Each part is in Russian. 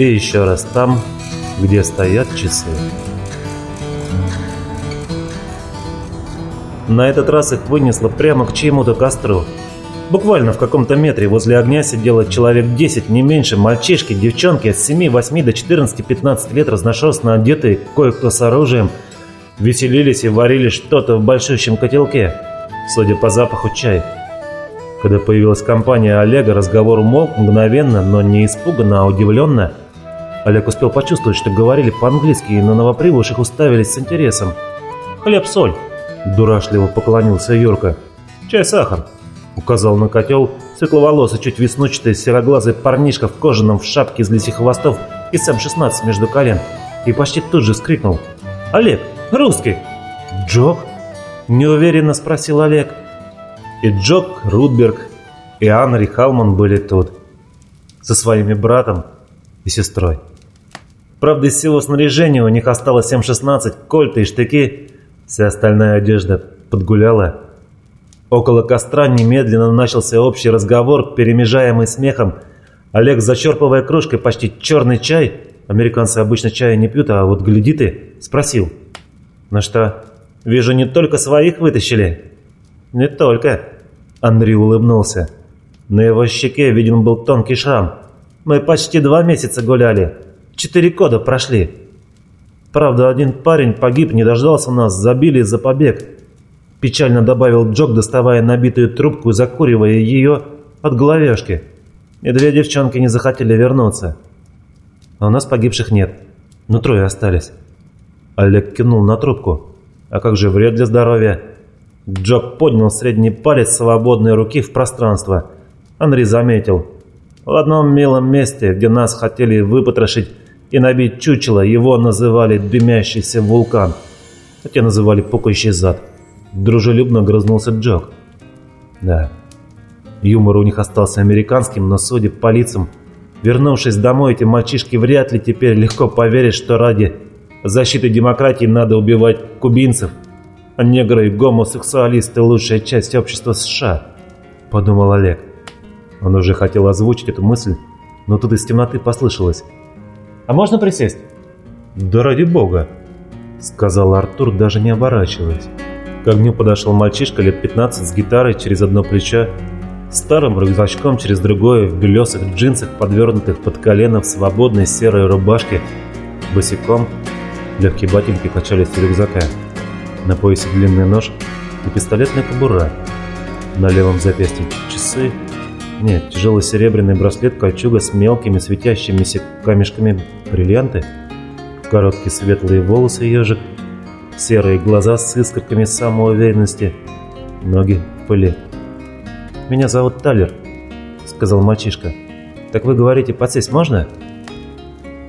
И еще раз там, где стоят часы. На этот раз их вынесло прямо к чьему-то костру. Буквально в каком-то метре возле огня сидело человек 10, не меньше, мальчишки, девчонки от 7, 8 до 14, 15 лет, разношерстно одетые, кое-кто с оружием, веселились и варили что-то в большущем котелке, судя по запаху чай. Когда появилась компания Олега, разговор умолк мгновенно, но не испуганно, а удивленно. Олег успел почувствовать, что говорили по-английски, и на новоприбывших уставились с интересом. «Хлеб-соль!» – дурашливо поклонился Юрка. «Чай-сахар!» Указал на котел светловолосый, чуть веснучатый, сероглазый парнишка в кожаном в шапке из лисих хвостов и сам 16 между колен. И почти тут же скрикнул. «Олег, русский!» «Джок?» – неуверенно спросил Олег. И Джок Рудберг, и Анри Халман были тут. Со своими братом и сестрой. Правда, из всего снаряжения у них осталось М-16, кольты и штыки. Вся остальная одежда подгуляла. Около костра немедленно начался общий разговор, перемежаемый смехом. Олег, зачерпывая кружкой почти черный чай, американцы обычно чая не пьют, а вот гляди ты, спросил. «Ну что, вижу, не только своих вытащили?» «Не только», — Андрей улыбнулся. На его щеке виден был тонкий шрам. «Мы почти два месяца гуляли. Четыре года прошли. Правда, один парень погиб, не дождался нас, забили за побег. Печально добавил Джок, доставая набитую трубку и закуривая ее от головешки. И две девчонки не захотели вернуться. А у нас погибших нет. Но трое остались. Олег кинул на трубку. А как же вред для здоровья? Джок поднял средний палец свободной руки в пространство. Андрей заметил. В одном милом месте, где нас хотели выпотрошить и набить чучело, его называли «дымящийся вулкан», те называли «пукающий зад». Дружелюбно грызнулся Джок. Да, юмор у них остался американским, но судя по лицам, вернувшись домой, эти мальчишки вряд ли теперь легко поверят, что ради защиты демократии надо убивать кубинцев, а негры и гомосексуалисты – лучшая часть общества США, подумал Олег. Он уже хотел озвучить эту мысль, но тут из темноты послышалось. «А можно присесть?» «Да ради бога», – сказал Артур, даже не оборачиваясь. К огню подошел мальчишка лет 15 с гитарой через одно плечо, старым рюкзачком через другое, в белесых джинсах, подвернутых под колено в свободной серой рубашке, босиком. Легкие ботинки качались в рюкзака. На поясе длинный нож и пистолетная кобура. На левом запястье часы. Нет, тяжелый серебряный браслет, кольчуга с мелкими светящимися камешками бриллианты. Короткие светлые волосы ежик серые глаза с искорками самоуверенности, ноги в пыли. «Меня зовут Талер», — сказал мальчишка. «Так вы говорите, подсесть можно?»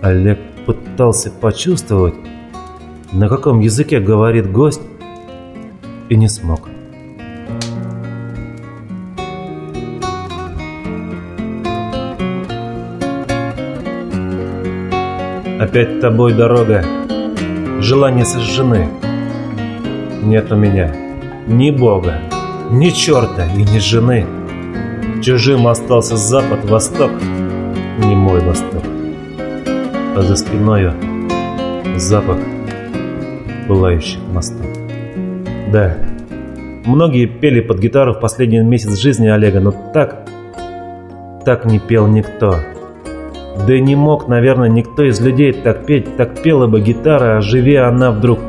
Олег пытался почувствовать, на каком языке говорит гость, и не смог. «Опять тобой дорога», желания сожжены. Нет у меня ни Бога, ни черта и ни жены. Чужим остался запад, восток, не мой восток. А за спиною запах пылающих мостов. Да, многие пели под гитару в последний месяц жизни Олега, но так, так не пел никто. Да не мог, наверное, никто из людей так петь, так пела бы гитара, оживи она вдруг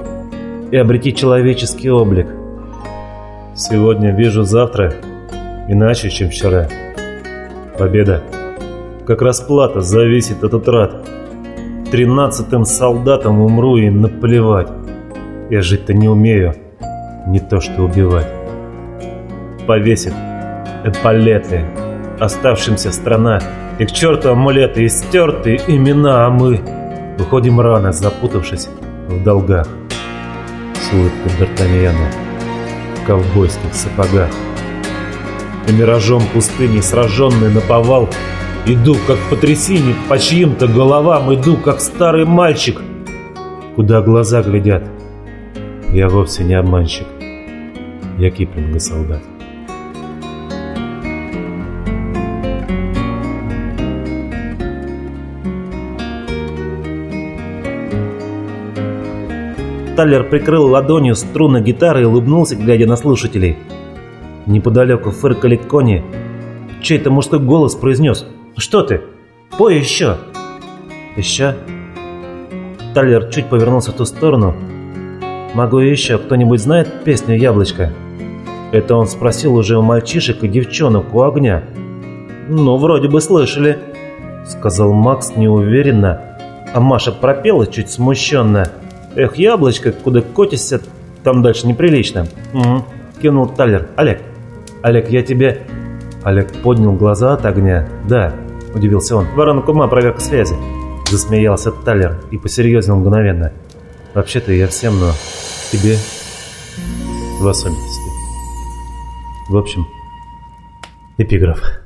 и обрети человеческий облик. Сегодня вижу завтра иначе, чем вчера. Победа, как расплата, зависит от утрат. Тринадцатым солдатом умру и наплевать. Я жить-то не умею, не то что убивать. Повесит эполеты, оставшимся страна и к черту амулеты и стертые имена, а мы выходим рано, запутавшись в долгах. С улыбкой Д'Артаньяна в ковбойских сапогах. И миражом пустыни, сраженный на повал, Иду, как по трясине, по чьим-то головам, Иду, как старый мальчик, куда глаза глядят. Я вовсе не обманщик, я Киплинга солдат. Таллер прикрыл ладонью струны гитары и улыбнулся, глядя на слушателей. Неподалеку фыркали кони. Чей-то мужской голос произнес «Что ты? Пой еще!» «Еще?» Таллер чуть повернулся в ту сторону. «Могу еще. Кто-нибудь знает песню «Яблочко»?» Это он спросил уже у мальчишек и девчонок у огня. «Ну, вроде бы слышали», — сказал Макс неуверенно, а Маша пропела чуть смущенно. «Эх, яблочко, куда котишься, там дальше неприлично». «Угу», — кинул Таллер. «Олег, Олег, я тебе...» Олег поднял глаза от огня. «Да», — удивился он. «Воронок ума, проверка связи». Засмеялся Таллер и посерьезнел мгновенно. «Вообще-то я всем, но тебе в особенности». В общем, эпиграф.